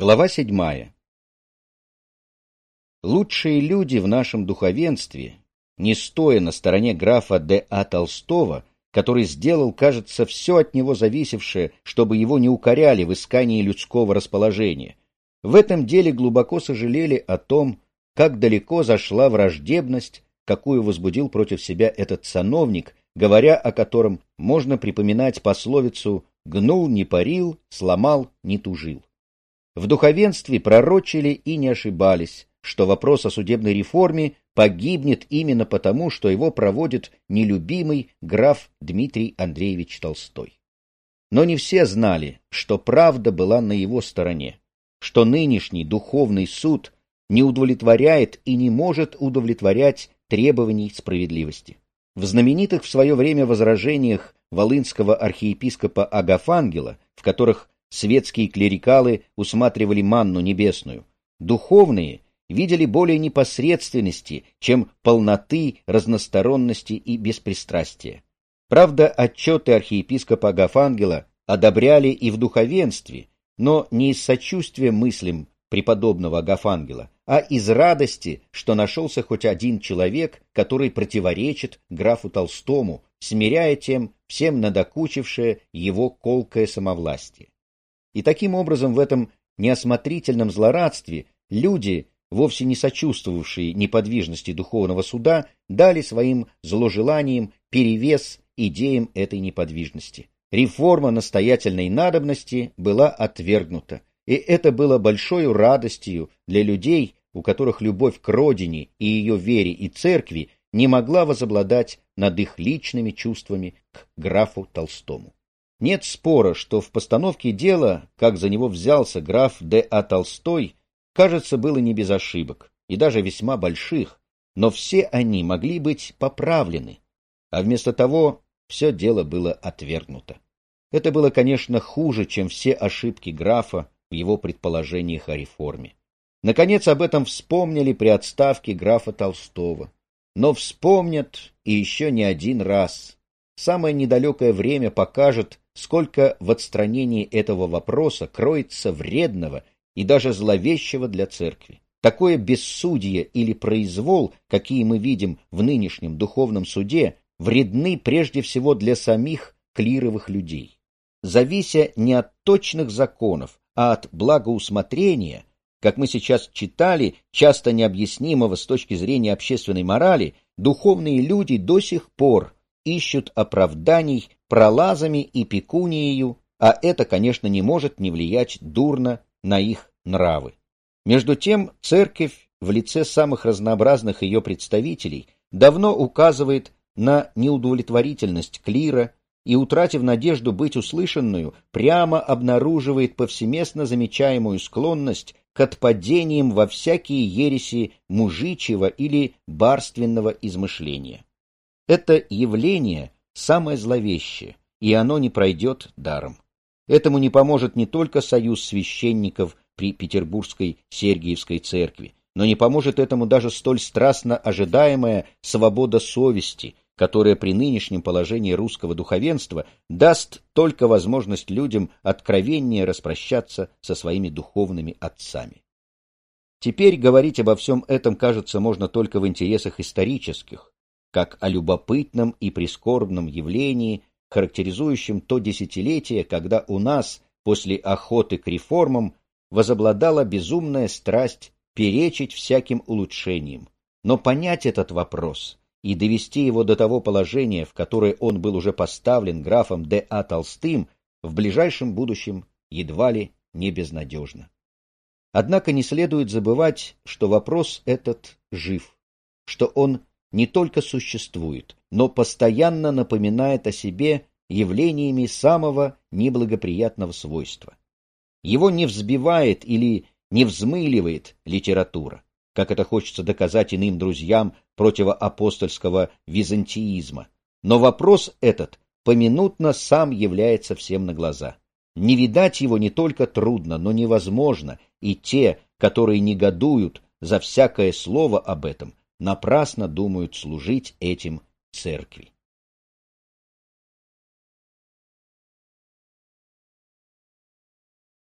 Глава седьмая. Лучшие люди в нашем духовенстве, не стоя на стороне графа Д. А. Толстого, который сделал, кажется, все от него зависевшее, чтобы его не укоряли в искании людского расположения, в этом деле глубоко сожалели о том, как далеко зашла враждебность, какую возбудил против себя этот сановник, говоря о котором можно припоминать пословицу «гнул не парил, сломал не тужил». В духовенстве пророчили и не ошибались, что вопрос о судебной реформе погибнет именно потому, что его проводит нелюбимый граф Дмитрий Андреевич Толстой. Но не все знали, что правда была на его стороне, что нынешний духовный суд не удовлетворяет и не может удовлетворять требований справедливости. В знаменитых в свое время возражениях волынского архиепископа Агафангела, в которых Светские клерикалы усматривали манну небесную. Духовные видели более непосредственности, чем полноты, разносторонности и беспристрастия. Правда, отчеты архиепископа Агафангела одобряли и в духовенстве, но не из сочувствия мыслям преподобного Агафангела, а из радости, что нашелся хоть один человек, который противоречит графу Толстому, смиряя тем всем надокучившее его колкое самовластие. И таким образом в этом неосмотрительном злорадстве люди, вовсе не сочувствовавшие неподвижности духовного суда, дали своим зложеланиям перевес идеям этой неподвижности. Реформа настоятельной надобности была отвергнута, и это было большой радостью для людей, у которых любовь к родине и ее вере и церкви не могла возобладать над их личными чувствами к графу Толстому. Нет спора, что в постановке дела, как за него взялся граф Д. А. Толстой, кажется, было не без ошибок, и даже весьма больших, но все они могли быть поправлены, а вместо того все дело было отвергнуто. Это было, конечно, хуже, чем все ошибки графа в его предположениях о реформе. Наконец, об этом вспомнили при отставке графа Толстого. Но вспомнят и еще не один раз. Самое недалекое время покажет, сколько в отстранении этого вопроса кроется вредного и даже зловещего для церкви. Такое бессудие или произвол, какие мы видим в нынешнем духовном суде, вредны прежде всего для самих клировых людей. Завися не от точных законов, а от благоусмотрения, как мы сейчас читали, часто необъяснимого с точки зрения общественной морали, духовные люди до сих пор ищут оправданий пролазами и пекунией, а это, конечно, не может не влиять дурно на их нравы. Между тем, церковь в лице самых разнообразных ее представителей давно указывает на неудовлетворительность клира и, утратив надежду быть услышанную, прямо обнаруживает повсеместно замечаемую склонность к отпадениям во всякие ереси мужичьего или барственного измышления. Это явление самое зловещее, и оно не пройдет даром. Этому не поможет не только союз священников при Петербургской Сергиевской церкви, но не поможет этому даже столь страстно ожидаемая свобода совести, которая при нынешнем положении русского духовенства даст только возможность людям откровеннее распрощаться со своими духовными отцами. Теперь говорить обо всем этом, кажется, можно только в интересах исторических, как о любопытном и прискорбном явлении, характеризующем то десятилетие, когда у нас, после охоты к реформам, возобладала безумная страсть перечить всяким улучшениям. Но понять этот вопрос и довести его до того положения, в которое он был уже поставлен графом Д. А. Толстым, в ближайшем будущем едва ли не безнадежно. Однако не следует забывать, что вопрос этот жив, что он не только существует, но постоянно напоминает о себе явлениями самого неблагоприятного свойства. Его не взбивает или не взмыливает литература, как это хочется доказать иным друзьям противоапостольского византиизма. Но вопрос этот поминутно сам является всем на глаза. Не видать его не только трудно, но невозможно, и те, которые негодуют за всякое слово об этом, напрасно думают служить этим церкви.